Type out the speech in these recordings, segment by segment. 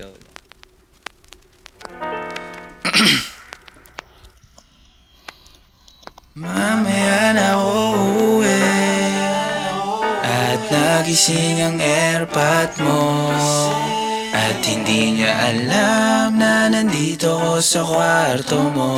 Ikaw. Mamaya na uuwi. At nagising ang airpot mo. At hindi niya alam na nandito ko sa kwarto mo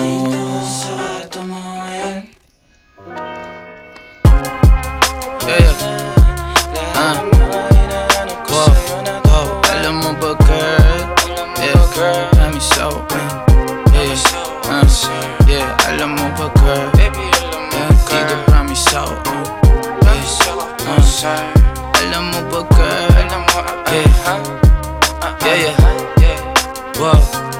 alam mo ba girl? Yeah, dito promise ako Yeah, uh, Alam mo ba girl? Yeah, yeah, yeah Wow, uh,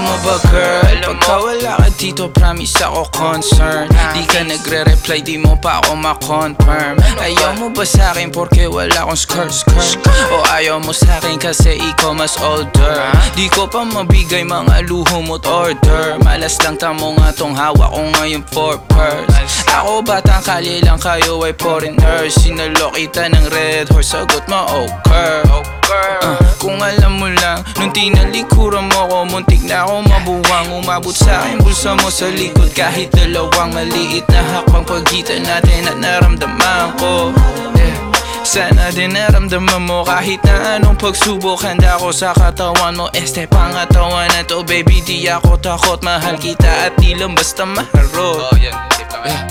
alam mo ba girl? Pagka wala ka dito, promise ako concern. Di ka nagre-reply, di mo pa ako ma-confirm. Ayaw mo ba sa akin porque wala akong skirt skirt? O ayaw mo sa akin kasi ikaw mas older? Di ko pa mabigay mga luho mo't order. Malas lang tamo nga tong hawak ko ngayon for purse. Ako batang kali lang kayo ay foreigner. Sinalo kita ng red horse, sagot mo Uh, kung alam mo lang, nung tinalikuran mo ko Muntik na ako mabuwang. Umabot sa akin bulsa mo sa likod. Kahit dalawang maliit na hakbang Pagitan natin at naramdaman ko. Yeah. Sana din naramdaman mo kahit na anong pagsubok. Handa ko sa katawan mo Este pangatawan na to baby. Di ako takot mahal kita at di lang basta maharot. Oh,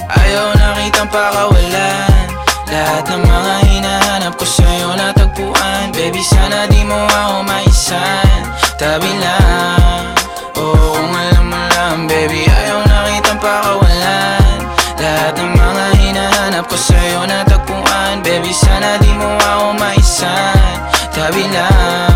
Ayaw nakitang pakawalan Lahat ng mga hinahanap ko sa'yo natagpuan. Baby sana di mo ako maisan. Tabi lang. Oo kung alam mo lang Baby ayaw nakitang pakawalan. Lahat ng mga hinahanap ko sa'yo natagpuan. Baby sana di mo ako maisan. Tabi lang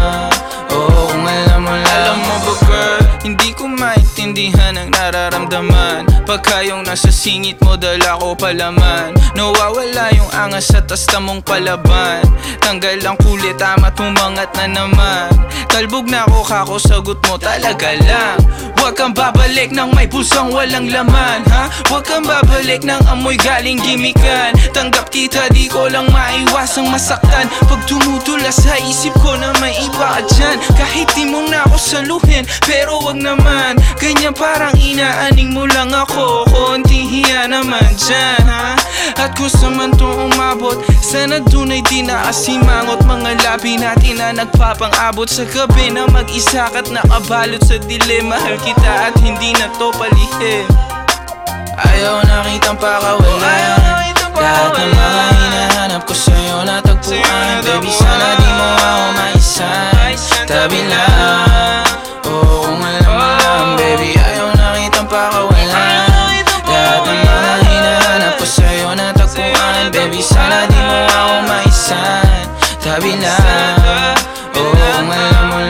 Pagka yung nasa singit mo dala ko palaman. Nawawala yung angas sa tasta mong palaban. Tanggal ang kulit amat umangat na naman. Talbog na ako kako sagot mo talaga lang. Huwag kang babalik ng may pusang walang laman ha? Huwag kang babalik ng amoy galing gimikan. Tanggap kita di ko lang maiwasang masaktan. Pag tumutula sa isip ko na may iba ka dyan Kahit di mo na ako saluhin Pero wag naman. Ganyan parang inaaning mo lang ako Konting hiya naman dyan ha? At kung saan man to umabot Sana dunay di naasimangot Mga labi natin na nagpapang-abot Sa gabi na mag-isa ka't nakabalot sa dilim. Mahal kita at hindi na to palihim Ayaw nakitang pakawalan Lahat ng mga Baby, sana di mo ako maisan Tabi na Oo, ngayon mo